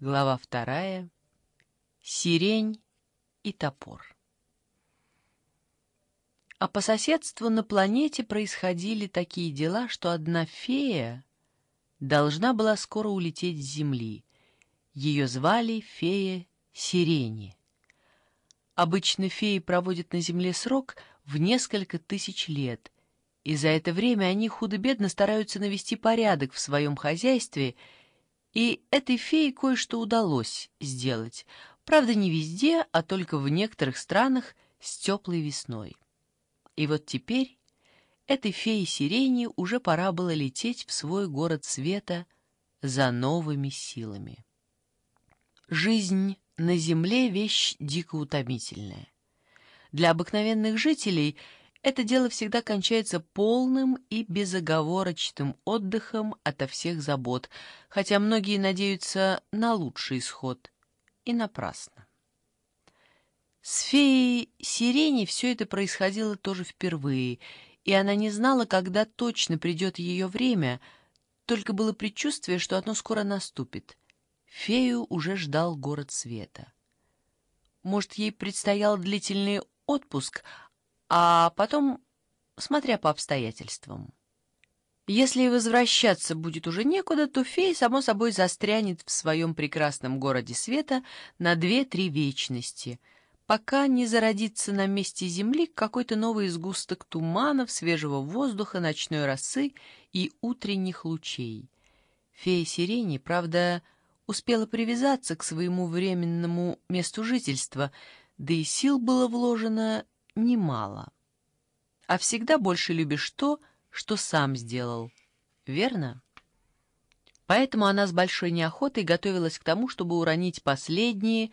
Глава вторая. Сирень и топор. А по соседству на планете происходили такие дела, что одна фея должна была скоро улететь с Земли. Ее звали фея Сирени. Обычно феи проводят на Земле срок в несколько тысяч лет, и за это время они худо-бедно стараются навести порядок в своем хозяйстве, и этой фее кое-что удалось сделать, правда не везде, а только в некоторых странах с теплой весной. И вот теперь этой фее сирени уже пора было лететь в свой город света за новыми силами. Жизнь на земле — вещь дико утомительная. Для обыкновенных жителей это дело всегда кончается полным и безоговорочным отдыхом ото всех забот, хотя многие надеются на лучший исход. И напрасно. С феей Сирени все это происходило тоже впервые, и она не знала, когда точно придет ее время, только было предчувствие, что оно скоро наступит. Фею уже ждал город света. Может, ей предстоял длительный отпуск, а потом, смотря по обстоятельствам. Если возвращаться будет уже некуда, то фея, само собой, застрянет в своем прекрасном городе света на две-три вечности — пока не зародится на месте Земли какой-то новый сгусток туманов, свежего воздуха, ночной росы и утренних лучей. Фея Сирени, правда, успела привязаться к своему временному месту жительства, да и сил было вложено немало. А всегда больше любишь то, что сам сделал, верно? Поэтому она с большой неохотой готовилась к тому, чтобы уронить последние,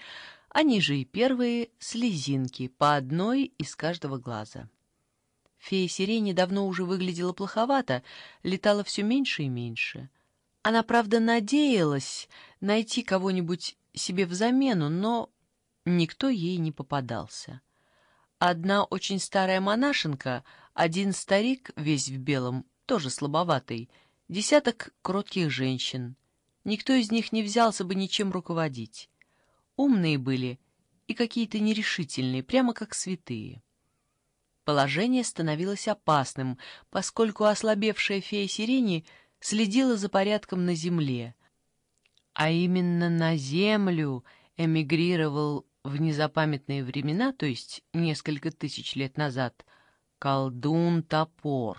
они же и первые слезинки, по одной из каждого глаза. Фея Сирени давно уже выглядела плоховато, летала все меньше и меньше. Она, правда, надеялась найти кого-нибудь себе в замену, но никто ей не попадался. Одна очень старая монашенка, один старик, весь в белом, тоже слабоватый, десяток кротких женщин. Никто из них не взялся бы ничем руководить. Умные были и какие-то нерешительные, прямо как святые. Положение становилось опасным, поскольку ослабевшая фея сирени следила за порядком на земле. А именно на землю эмигрировал в незапамятные времена, то есть несколько тысяч лет назад, колдун-топор,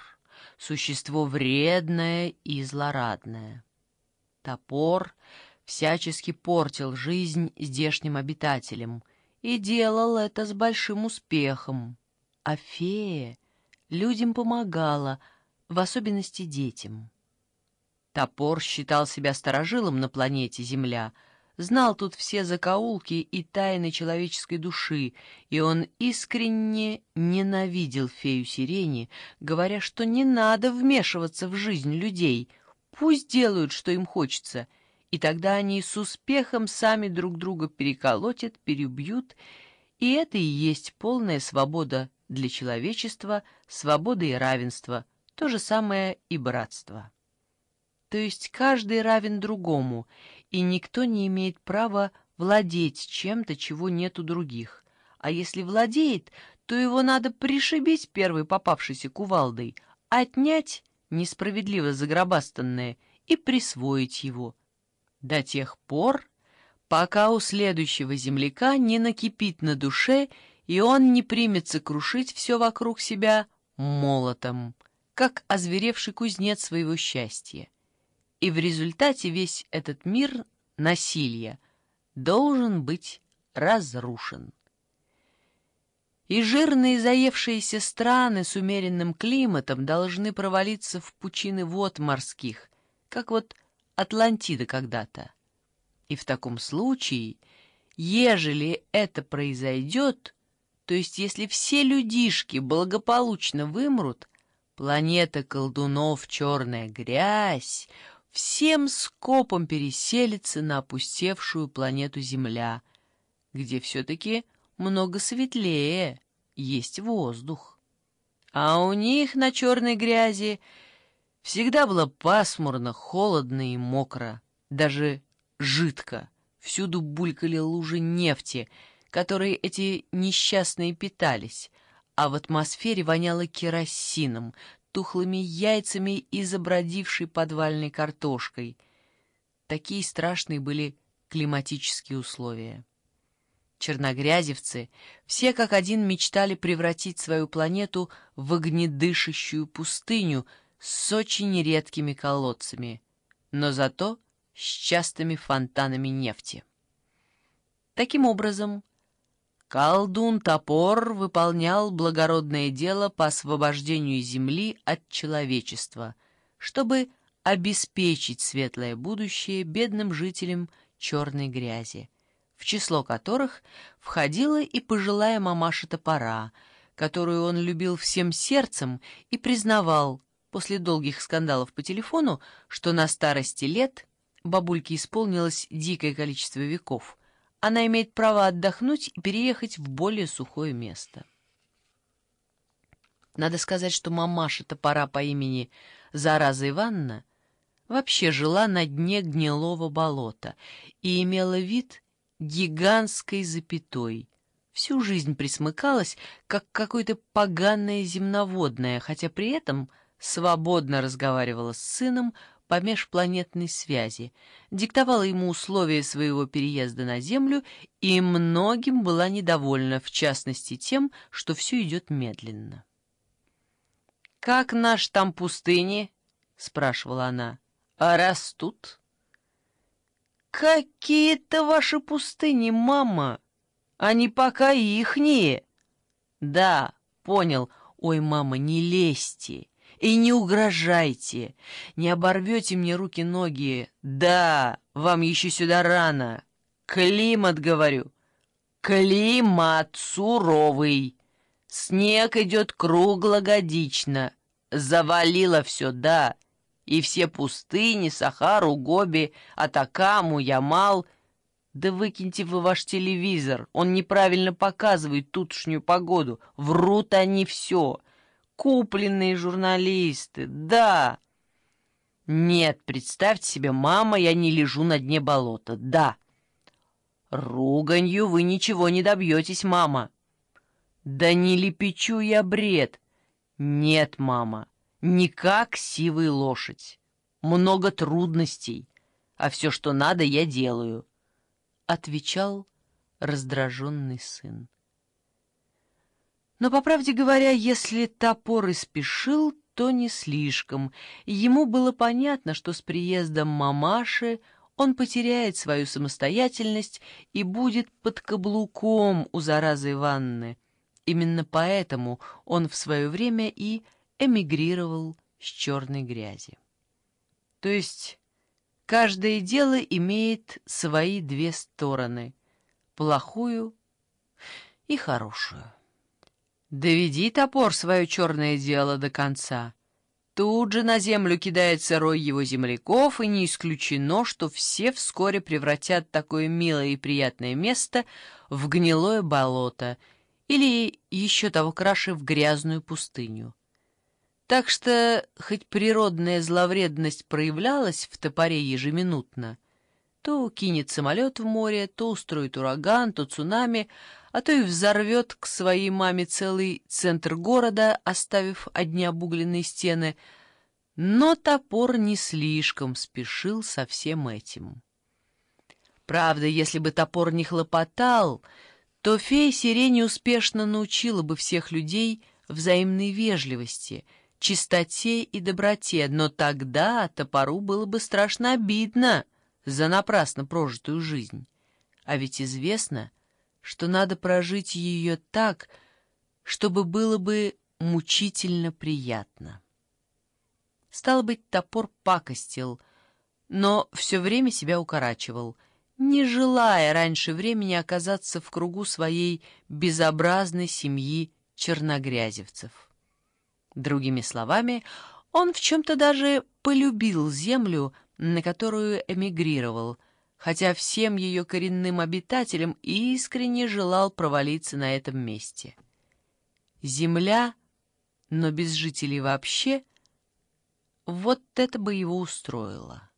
существо вредное и злорадное. Топор всячески портил жизнь здешним обитателям и делал это с большим успехом. А фея людям помогала, в особенности детям. Топор считал себя сторожилом на планете Земля, знал тут все закоулки и тайны человеческой души, и он искренне ненавидел фею Сирени, говоря, что не надо вмешиваться в жизнь людей, пусть делают, что им хочется — и тогда они с успехом сами друг друга переколотят, перебьют, и это и есть полная свобода для человечества, свобода и равенство, то же самое и братство. То есть каждый равен другому, и никто не имеет права владеть чем-то, чего нет у других, а если владеет, то его надо пришибить первой попавшейся кувалдой, отнять несправедливо загробастанное и присвоить его, до тех пор, пока у следующего земляка не накипит на душе, и он не примется крушить все вокруг себя молотом, как озверевший кузнец своего счастья. И в результате весь этот мир насилия должен быть разрушен. И жирные заевшиеся страны с умеренным климатом должны провалиться в пучины вод морских, как вот Атлантида когда-то. И в таком случае, ежели это произойдет, то есть если все людишки благополучно вымрут, планета колдунов «Черная грязь» всем скопом переселится на опустевшую планету Земля, где все-таки много светлее, есть воздух. А у них на черной грязи Всегда было пасмурно, холодно и мокро, даже жидко, Всюду булькали лужи нефти, которые эти несчастные питались, а в атмосфере воняло керосином, тухлыми яйцами и забродившей подвальной картошкой. Такие страшные были климатические условия. Черногрязевцы все как один мечтали превратить свою планету в огнедышащую пустыню с очень редкими колодцами, но зато с частыми фонтанами нефти. Таким образом, колдун-топор выполнял благородное дело по освобождению Земли от человечества, чтобы обеспечить светлое будущее бедным жителям черной грязи, в число которых входила и пожилая мамаша топора, которую он любил всем сердцем и признавал, после долгих скандалов по телефону, что на старости лет бабульке исполнилось дикое количество веков, она имеет право отдохнуть и переехать в более сухое место. Надо сказать, что мамаша топора по имени Зараза Ивановна вообще жила на дне гнилого болота и имела вид гигантской запятой. Всю жизнь присмыкалась, как какое-то поганое земноводное, хотя при этом свободно разговаривала с сыном по межпланетной связи, диктовала ему условия своего переезда на Землю и многим была недовольна, в частности тем, что все идет медленно. «Как наш там пустыни?» — спрашивала она. А растут? Какие-то ваши пустыни, мама. Они пока ихние. Да, понял. Ой, мама, не лезьте и не угрожайте. Не оборвете мне руки-ноги. Да, вам еще сюда рано. Климат, говорю. Климат суровый. Снег идет круглогодично. Завалило все, да и все пустыни, Сахару, Гоби, Атакаму, Ямал. Да выкиньте вы ваш телевизор, он неправильно показывает тутшнюю погоду. Врут они все. Купленные журналисты, да. Нет, представьте себе, мама, я не лежу на дне болота, да. Руганью вы ничего не добьетесь, мама. Да не лепечу я бред. Нет, мама. Не как сивая лошадь. Много трудностей, а все, что надо, я делаю, — отвечал раздраженный сын. Но, по правде говоря, если топор и спешил, то не слишком. Ему было понятно, что с приездом мамаши он потеряет свою самостоятельность и будет под каблуком у заразы Ивановны. Именно поэтому он в свое время и эмигрировал с черной грязи. То есть каждое дело имеет свои две стороны — плохую и хорошую. Доведи топор свое черное дело до конца. Тут же на землю кидается рой его земляков, и не исключено, что все вскоре превратят такое милое и приятное место в гнилое болото или, еще того краше, в грязную пустыню. Так что, хоть природная зловредность проявлялась в топоре ежеминутно, то кинет самолет в море, то устроит ураган, то цунами, а то и взорвет к своей маме целый центр города, оставив одни обугленные стены. Но топор не слишком спешил со всем этим. Правда, если бы топор не хлопотал, то фея Сирени успешно научила бы всех людей взаимной вежливости — чистоте и доброте, но тогда топору было бы страшно обидно за напрасно прожитую жизнь. А ведь известно, что надо прожить ее так, чтобы было бы мучительно приятно. Стало быть, топор пакостил, но все время себя укорачивал, не желая раньше времени оказаться в кругу своей безобразной семьи черногрязевцев. Другими словами, он в чем-то даже полюбил землю, на которую эмигрировал, хотя всем ее коренным обитателям искренне желал провалиться на этом месте. Земля, но без жителей вообще, вот это бы его устроило.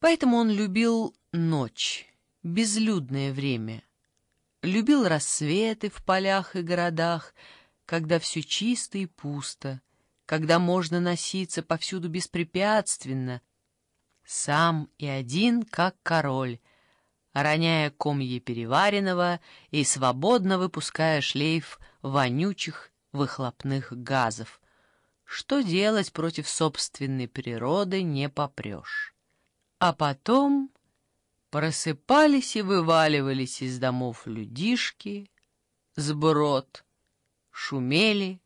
Поэтому он любил ночь, безлюдное время, любил рассветы в полях и городах, когда все чисто и пусто, когда можно носиться повсюду беспрепятственно, сам и один, как король, роняя комья переваренного и свободно выпуская шлейф вонючих выхлопных газов. Что делать против собственной природы не попрешь. А потом просыпались и вываливались из домов людишки, сброд, шумели,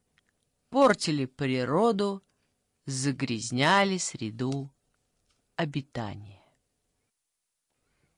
портили природу, загрязняли среду обитания.